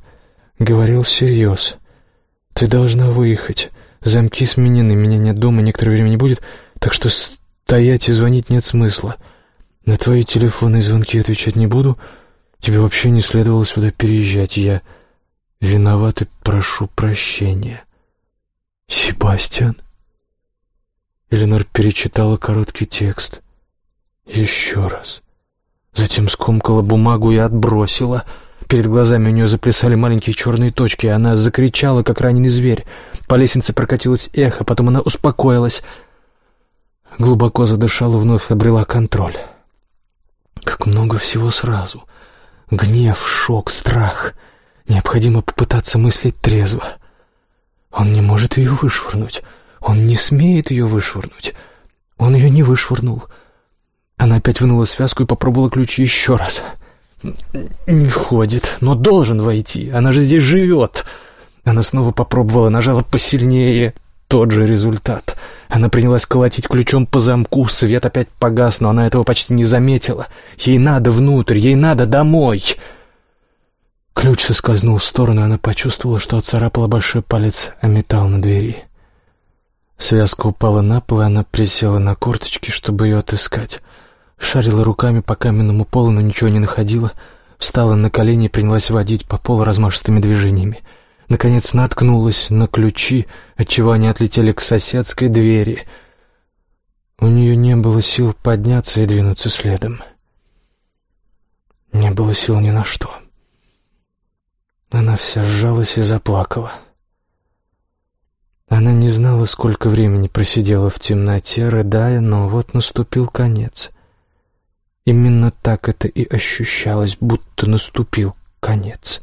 говорил всерьез», «Ты должна выехать. Замки сменены, меня нет дома, некоторое время не будет, так что стоять и звонить нет смысла. На твои телефонные звонки отвечать не буду. Тебе вообще не следовало сюда переезжать. Я виноват и прошу прощения». «Себастьян?» Эленор перечитала короткий текст. Еще раз. Затем скомкала бумагу и отбросила — Перед глазами у нее заплясали маленькие черные точки, она закричала, как раненый зверь. По лестнице прокатилось эхо, потом она успокоилась. Глубоко задышала, вновь обрела контроль. Как много всего сразу. Гнев, шок, страх. Необходимо попытаться мыслить трезво. Он не может ее вышвырнуть. Он не смеет ее вышвырнуть. Он ее не вышвырнул. Она опять вынула связку и попробовала ключ еще раз — «Не входит, но должен войти. Она же здесь живет». Она снова попробовала, нажала посильнее. Тот же результат. Она принялась колотить ключом по замку, свет опять погас, но она этого почти не заметила. Ей надо внутрь, ей надо домой. Ключ соскользнул в сторону, и она почувствовала, что отцарапала большой палец о металл на двери. Связка упала на пол, и она присела на корточки, чтобы ее отыскать. Шарила руками по каменному полу, но ничего не находила. Встала на колени и принялась водить по полу размашистыми движениями. Наконец наткнулась на ключи, отчего они отлетели к соседской двери. У нее не было сил подняться и двинуться следом. Не было сил ни на что. Она вся сжалась и заплакала. Она не знала, сколько времени просидела в темноте, рыдая, но вот наступил конец. Именно так это и ощущалось, будто наступил конец.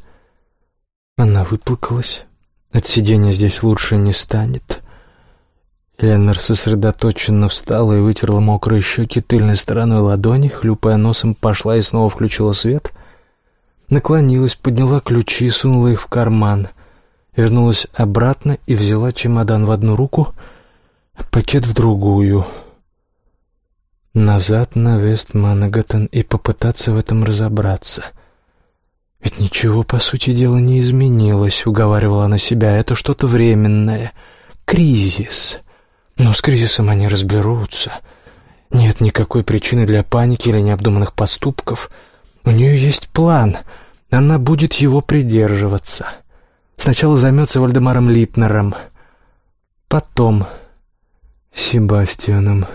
Она выплакалась. От сидения здесь лучше не станет. Леннер сосредоточенно встала и вытерла мокрые щеки тыльной стороной ладони, хлюпая носом, пошла и снова включила свет. Наклонилась, подняла ключи, сунула их в карман. Вернулась обратно и взяла чемодан в одну руку, а пакет в другую — назад на Вест-Манагатон и попытаться в этом разобраться. Ведь ничего, по сути дела, не изменилось, уговаривала она себя. Это что-то временное. Кризис. Но с кризисом они разберутся. Нет никакой причины для паники или необдуманных поступков. У нее есть план. Она будет его придерживаться. Сначала займется Вальдемаром Литнером. Потом Себастьяном.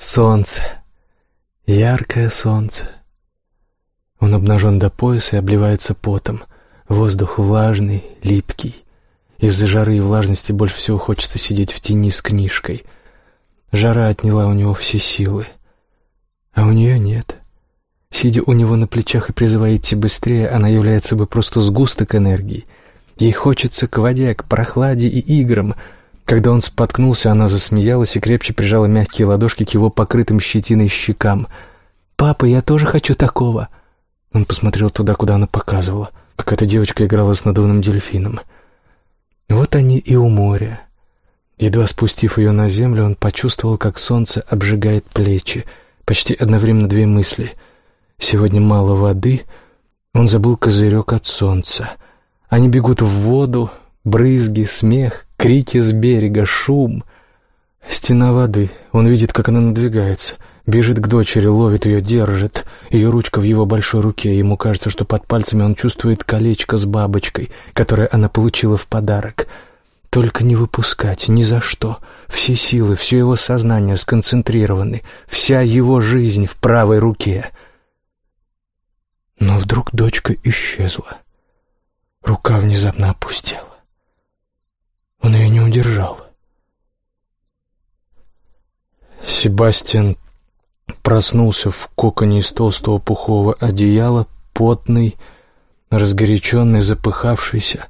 Солнце. Яркое солнце. Он обнажен до пояса и обливается потом. Воздух влажный, липкий. Из-за жары и влажности больше всего хочется сидеть в тени с книжкой. Жара отняла у него все силы. А у нее нет. Сидя у него на плечах и призывая идти быстрее, она является бы просто сгусток энергии. Ей хочется к воде, к прохладе и играм — Когда он споткнулся, она засмеялась и крепче прижала мягкие ладошки к его покрытым щетиной щекам. «Папа, я тоже хочу такого!» Он посмотрел туда, куда она показывала. Какая-то девочка играла с надувным дельфином. Вот они и у моря. Едва спустив ее на землю, он почувствовал, как солнце обжигает плечи. Почти одновременно две мысли. Сегодня мало воды. Он забыл козырек от солнца. Они бегут в воду, брызги, смех, крики с берега, шум. Стена воды. Он видит, как она надвигается. Бежит к дочери, ловит ее, держит. Ее ручка в его большой руке. Ему кажется, что под пальцами он чувствует колечко с бабочкой, которое она получила в подарок. Только не выпускать, ни за что. Все силы, все его сознание сконцентрированы. Вся его жизнь в правой руке. Но вдруг дочка исчезла. Рука внезапно опустела. Он ее не удержал. Себастьян проснулся в коконе из толстого пухового одеяла, потный, разгоряченный, запыхавшийся.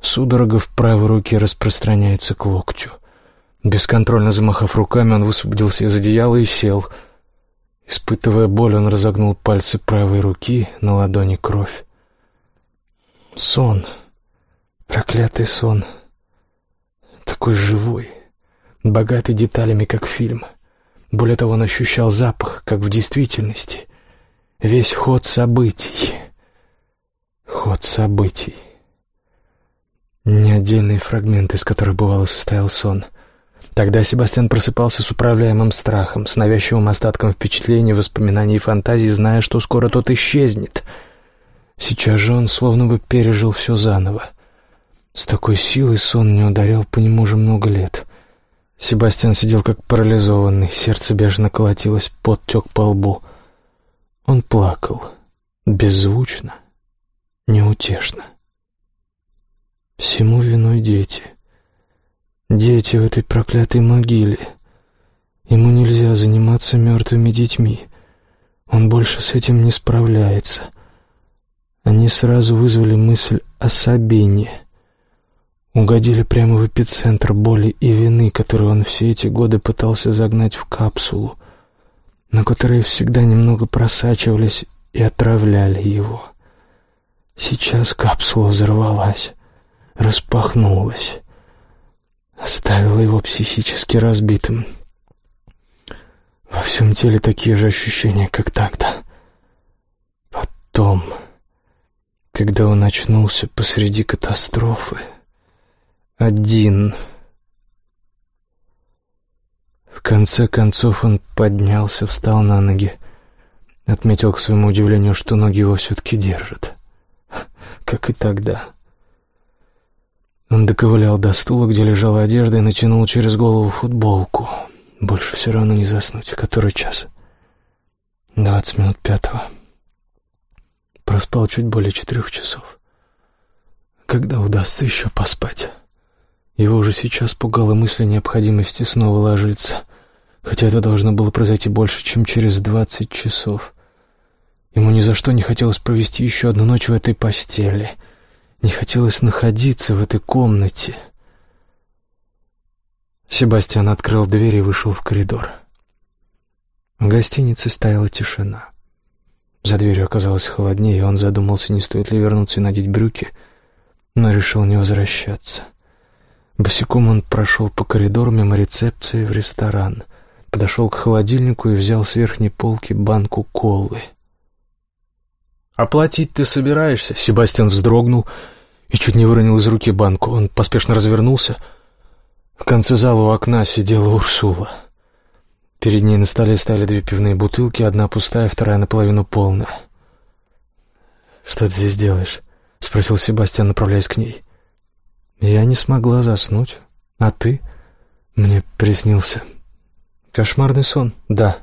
Судорога в правой руке распространяется к локтю. Бесконтрольно замахав руками, он высвободился из одеяла и сел. Испытывая боль, он разогнул пальцы правой руки, на ладони кровь. Сон. Проклятый сон. Такой живой, богатый деталями, как фильм. Более того, он ощущал запах, как в действительности. Весь ход событий. Ход событий. Не отдельные фрагменты, из которых бывало состоял сон. Тогда Себастьян просыпался с управляемым страхом, с навязчивым остатком впечатлений, воспоминаний и фантазий, зная, что скоро тот исчезнет. Сейчас же он словно бы пережил все заново. С такой силой сон не ударял по нему уже много лет. Себастьян сидел как парализованный, сердце бешено колотилось, пот тек по лбу. Он плакал, беззвучно, неутешно. Всему виной дети. Дети в этой проклятой могиле. Ему нельзя заниматься мертвыми детьми. Он больше с этим не справляется. Они сразу вызвали мысль о Сабине — угодили прямо в эпицентр боли и вины, которую он все эти годы пытался загнать в капсулу, на которые всегда немного просачивались и отравляли его. Сейчас капсула взорвалась, распахнулась, оставила его психически разбитым. Во всем теле такие же ощущения, как тогда. Потом, когда он очнулся посреди катастрофы, один. В конце концов он поднялся, встал на ноги. Отметил к своему удивлению, что ноги его все-таки держат. Как и тогда. Он доковылял до стула, где лежала одежда, и натянул через голову футболку. Больше все равно не заснуть. Который час? Двадцать минут пятого. Проспал чуть более четырех часов. Когда удастся еще поспать? Его уже сейчас пугала мысль необходимости снова ложиться, хотя это должно было произойти больше, чем через двадцать часов. Ему ни за что не хотелось провести еще одну ночь в этой постели, не хотелось находиться в этой комнате. Себастьян открыл дверь и вышел в коридор. В гостинице стояла тишина. За дверью оказалось холоднее, и он задумался, не стоит ли вернуться и надеть брюки, но решил не возвращаться. — Босиком он прошел по коридору мимо рецепции в ресторан, подошел к холодильнику и взял с верхней полки банку колы. «Оплатить ты собираешься?» Себастьян вздрогнул и чуть не выронил из руки банку. Он поспешно развернулся. В конце зала у окна сидела Урсула. Перед ней на столе стояли две пивные бутылки, одна пустая, вторая наполовину полная. «Что ты здесь делаешь?» — спросил Себастьян, направляясь к ней. Я не смогла заснуть. А ты? Мне приснился. Кошмарный сон? Да.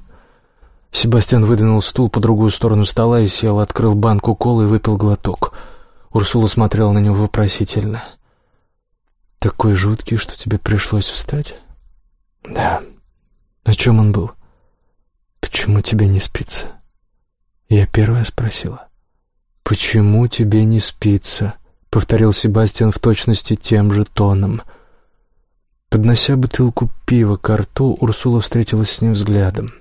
Себастьян выдвинул стул по другую сторону стола и сел, открыл банку колы и выпил глоток. Урсула смотрела на него вопросительно. «Такой жуткий, что тебе пришлось встать?» «Да». «О чем он был?» «Почему тебе не спится?» Я первая спросила. «Почему тебе не спится?» — повторил Себастьян в точности тем же тоном. Поднося бутылку пива к рту, Урсула встретилась с ним взглядом.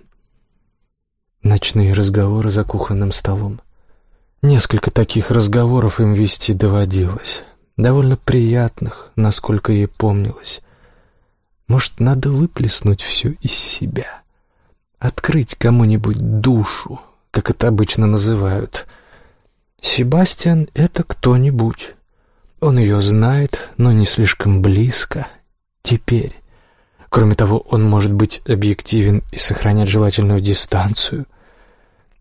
Ночные разговоры за кухонным столом. Несколько таких разговоров им вести доводилось. Довольно приятных, насколько ей помнилось. Может, надо выплеснуть все из себя. Открыть кому-нибудь душу, как это обычно называют. Себастьян — это кто-нибудь. Он ее знает, но не слишком близко. Теперь. Кроме того, он может быть объективен и сохранять желательную дистанцию.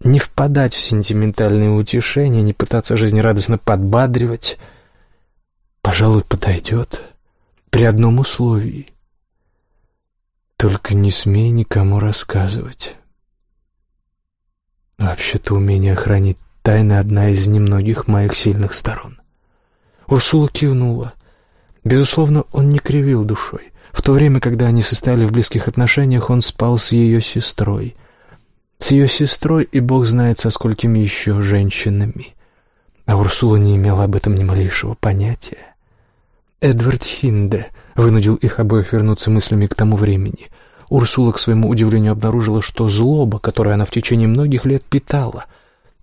Не впадать в сентиментальные утешения, не пытаться жизнерадостно подбадривать. Пожалуй, подойдет. При одном условии. Только не смей никому рассказывать. Вообще-то умение хранить тайны — одна из немногих моих сильных сторон. Урсула кивнула. Безусловно, он не кривил душой. В то время, когда они состояли в близких отношениях, он спал с ее сестрой. С ее сестрой и бог знает со сколькими еще женщинами. А Урсула не имела об этом ни малейшего понятия. Эдвард Хинде вынудил их обоих вернуться мыслями к тому времени. Урсула, к своему удивлению, обнаружила, что злоба, которую она в течение многих лет питала,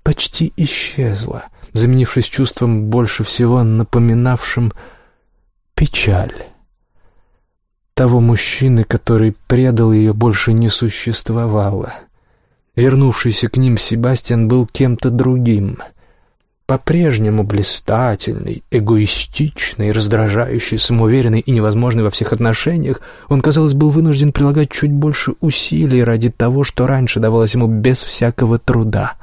почти исчезла — заменившись чувством, больше всего напоминавшим печаль. Того мужчины, который предал ее, больше не существовало. Вернувшийся к ним Себастьян был кем-то другим. По-прежнему блистательный, эгоистичный, раздражающий, самоуверенный и невозможный во всех отношениях, он, казалось, был вынужден прилагать чуть больше усилий ради того, что раньше давалось ему без всякого труда —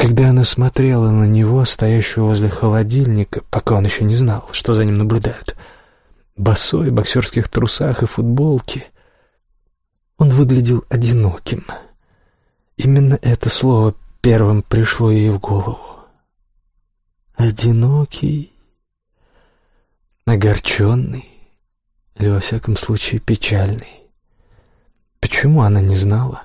когда она смотрела на него, стоящего возле холодильника, пока он еще не знал, что за ним наблюдают, босой, боксерских трусах и футболке, он выглядел одиноким. Именно это слово первым пришло ей в голову. Одинокий, огорченный или, во всяком случае, печальный. Почему она не знала?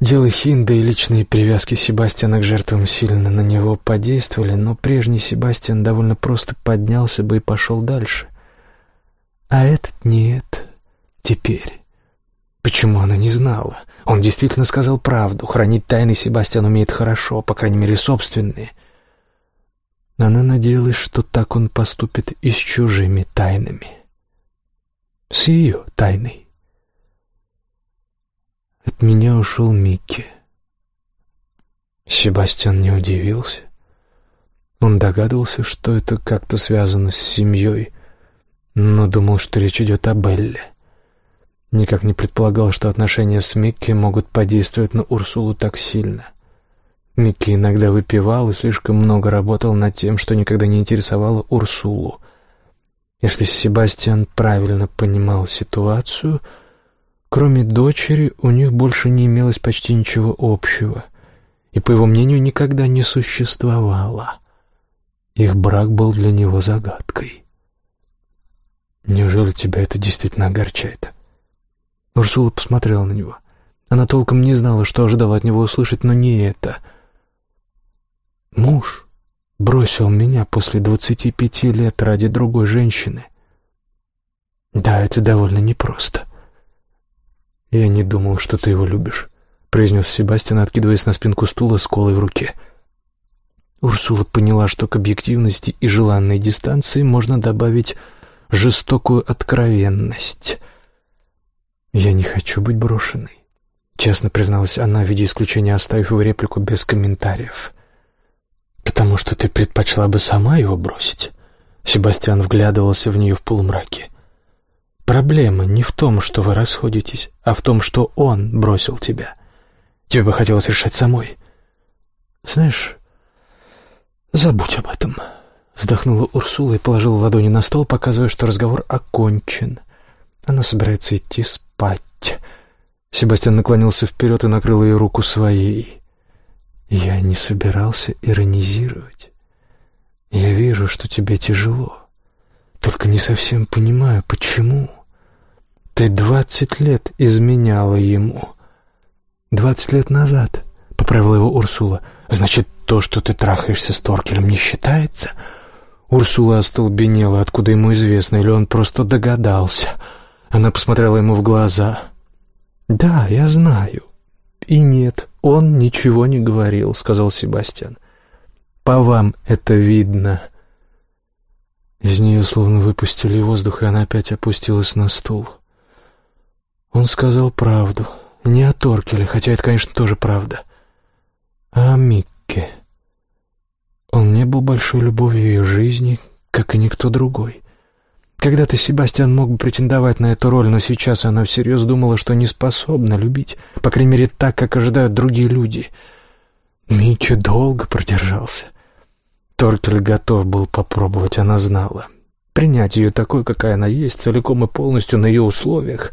Дело Хинда и личные привязки Себастьяна к жертвам сильно на него подействовали, но прежний Себастьян довольно просто поднялся бы и пошел дальше. А этот нет. Теперь. Почему она не знала? Он действительно сказал правду. Хранить тайны Себастьян умеет хорошо, по крайней мере, собственные. Она надеялась, что так он поступит и с чужими тайнами. С ее тайной. От меня ушел Микки. Себастьян не удивился. Он догадывался, что это как-то связано с семьей, но думал, что речь идет о Белле. Никак не предполагал, что отношения с Микки могут подействовать на Урсулу так сильно. Микки иногда выпивал и слишком много работал над тем, что никогда не интересовало Урсулу. Если Себастьян правильно понимал ситуацию — Кроме дочери, у них больше не имелось почти ничего общего, и, по его мнению, никогда не существовало. Их брак был для него загадкой. «Неужели тебя это действительно огорчает?» Урсула посмотрела на него. Она толком не знала, что ожидала от него услышать, но не это. «Муж бросил меня после двадцати пяти лет ради другой женщины. Да, это довольно непросто. «Я не думал, что ты его любишь», — произнес Себастьян, откидываясь на спинку стула с колой в руке. Урсула поняла, что к объективности и желанной дистанции можно добавить жестокую откровенность. «Я не хочу быть брошенной», — честно призналась она, в виде исключения оставив его реплику без комментариев. «Потому что ты предпочла бы сама его бросить?» Себастьян вглядывался в нее в полумраке. Проблема не в том, что вы расходитесь, а в том, что он бросил тебя. Тебе бы хотелось решать самой. Знаешь, забудь об этом. Вздохнула Урсула и положила ладони на стол, показывая, что разговор окончен. Она собирается идти спать. Себастьян наклонился вперед и накрыл ее руку своей. Я не собирался иронизировать. Я вижу, что тебе тяжело. Только не совсем понимаю, почему. «Ты двадцать лет изменяла ему». «Двадцать лет назад», — поправила его Урсула. «Значит, то, что ты трахаешься с Торкелем, не считается?» Урсула остолбенела, откуда ему известно, или он просто догадался. Она посмотрела ему в глаза. «Да, я знаю». «И нет, он ничего не говорил», — сказал Себастьян. «По вам это видно». Из нее словно выпустили воздух, и она опять опустилась на стул. Он сказал правду. Не о Торкеле, хотя это, конечно, тоже правда. А о Микке. Он не был большой любовью ее жизни, как и никто другой. Когда-то Себастьян мог бы претендовать на эту роль, но сейчас она всерьез думала, что не способна любить, по крайней мере, так, как ожидают другие люди. Митя долго продержался. Торкель готов был попробовать, она знала. Принять ее такой, какая она есть, целиком и полностью на ее условиях.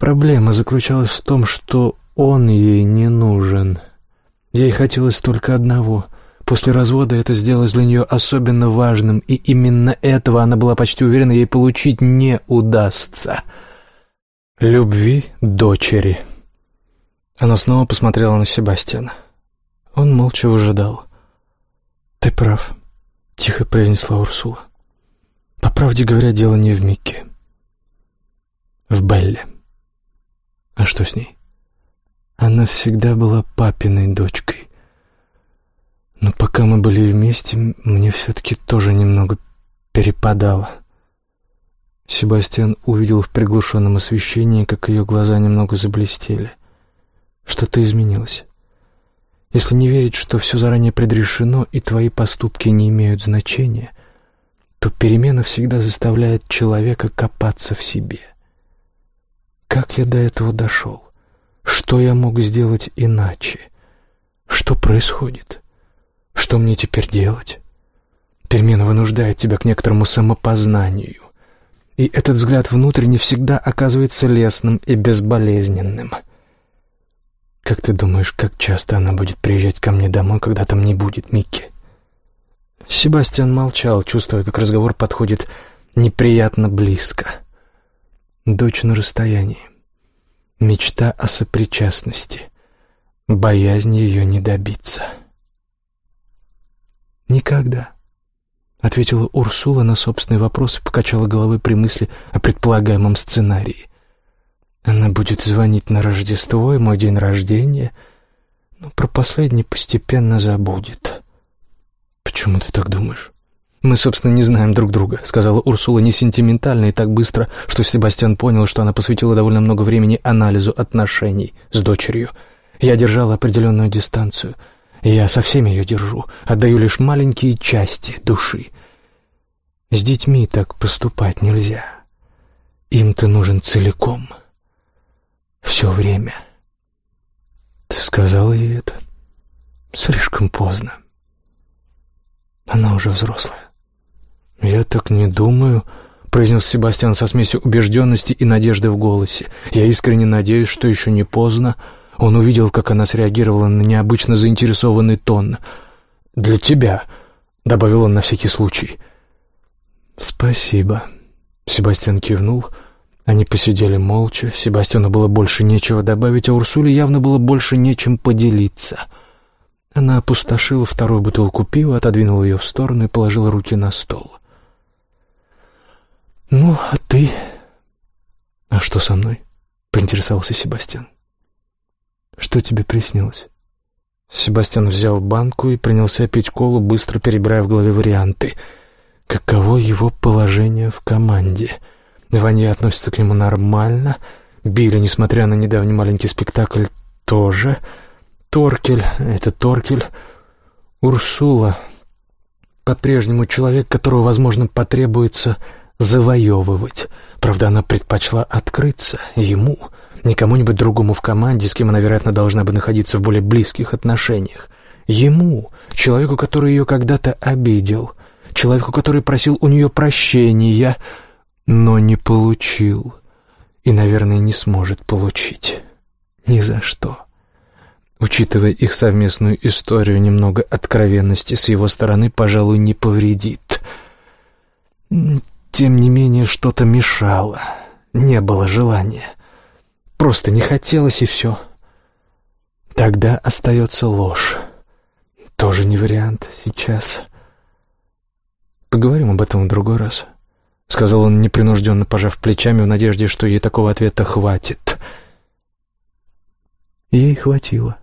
Проблема заключалась в том, что он ей не нужен. Ей хотелось только одного. После развода это сделалось для нее особенно важным, и именно этого она была почти уверена, ей получить не удастся. Любви дочери. Она снова посмотрела на Себастьяна. Он молча выжидал. «Ты прав», — тихо произнесла Урсула. «По правде говоря, дело не в Микке. В Белле. А что с ней? Она всегда была папиной дочкой. Но пока мы были вместе, мне все-таки тоже немного перепадало». Себастьян увидел в приглушенном освещении, как ее глаза немного заблестели. Что-то изменилось. Если не верить, что все заранее предрешено и твои поступки не имеют значения, то перемена всегда заставляет человека копаться в себе. Как я до этого дошел? Что я мог сделать иначе? Что происходит? Что мне теперь делать? Перемена вынуждает тебя к некоторому самопознанию. И этот взгляд внутрь не всегда оказывается лесным и безболезненным — «Как ты думаешь, как часто она будет приезжать ко мне домой, когда там не будет Микки?» Себастьян молчал, чувствуя, как разговор подходит неприятно близко. Дочь на расстоянии. Мечта о сопричастности. Боязнь ее не добиться. «Никогда», — ответила Урсула на собственный вопрос и покачала головой при мысли о предполагаемом сценарии. Она будет звонить на Рождество и мой день рождения, но про последний постепенно забудет. Почему ты так думаешь? Мы, собственно, не знаем друг друга, сказала Урсула не сентиментально и так быстро, что Себастьян понял, что она посвятила довольно много времени анализу отношений с дочерью. Я держала определенную дистанцию. Я со всеми ее держу, отдаю лишь маленькие части души. С детьми так поступать нельзя. Им ты нужен целиком. Все время. Ты сказала ей это? Слишком поздно. Она уже взрослая. Я так не думаю, произнес Себастьян со смесью убежденности и надежды в голосе. Я искренне надеюсь, что еще не поздно. Он увидел, как она среагировала на необычно заинтересованный тон. «Для тебя», — добавил он на всякий случай. «Спасибо», — Себастьян кивнул, — они посидели молча, Себастьяну было больше нечего добавить, а Урсуле явно было больше нечем поделиться. Она опустошила вторую бутылку пива, отодвинула ее в сторону и положила руки на стол. «Ну, а ты?» «А что со мной?» — поинтересовался Себастьян. «Что тебе приснилось?» Себастьян взял банку и принялся пить колу, быстро перебирая в голове варианты. «Каково его положение в команде?» Ваня относится к нему нормально. Билли, несмотря на недавний маленький спектакль, тоже. Торкель — это Торкель. Урсула — по-прежнему человек, которого, возможно, потребуется завоевывать. Правда, она предпочла открыться ему, не кому-нибудь другому в команде, с кем она, вероятно, должна бы находиться в более близких отношениях. Ему, человеку, который ее когда-то обидел, человеку, который просил у нее прощения — но не получил и, наверное, не сможет получить. Ни за что. Учитывая их совместную историю, немного откровенности с его стороны, пожалуй, не повредит. Тем не менее, что-то мешало. Не было желания. Просто не хотелось, и все. Тогда остается ложь. Тоже не вариант сейчас. Поговорим об этом в другой раз», — сказал он, непринужденно пожав плечами в надежде, что ей такого ответа хватит. Ей хватило.